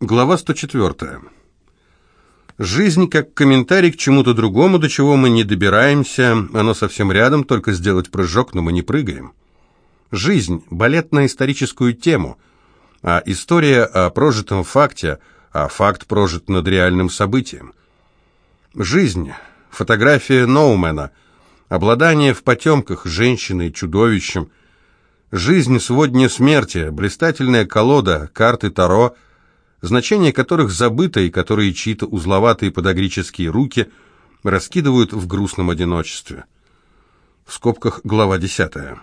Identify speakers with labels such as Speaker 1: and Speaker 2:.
Speaker 1: Глава 104. Жизнь как комментарий к чему-то другому, до чего мы не добираемся, оно совсем рядом, только сделать прыжок, но мы не прыгаем. Жизнь – балет на историческую тему, а история о прожитом факте, а факт прожит над реальным событием. Жизнь – фотография Ноумена, обладание в потемках женщиной, чудовищем. Жизнь – сводня смерти, блистательная колода, карты Таро – значение которых забыто и которые чьи-то узловатые подогрические руки раскидывают в грустном одиночестве. В скобках глава десятая.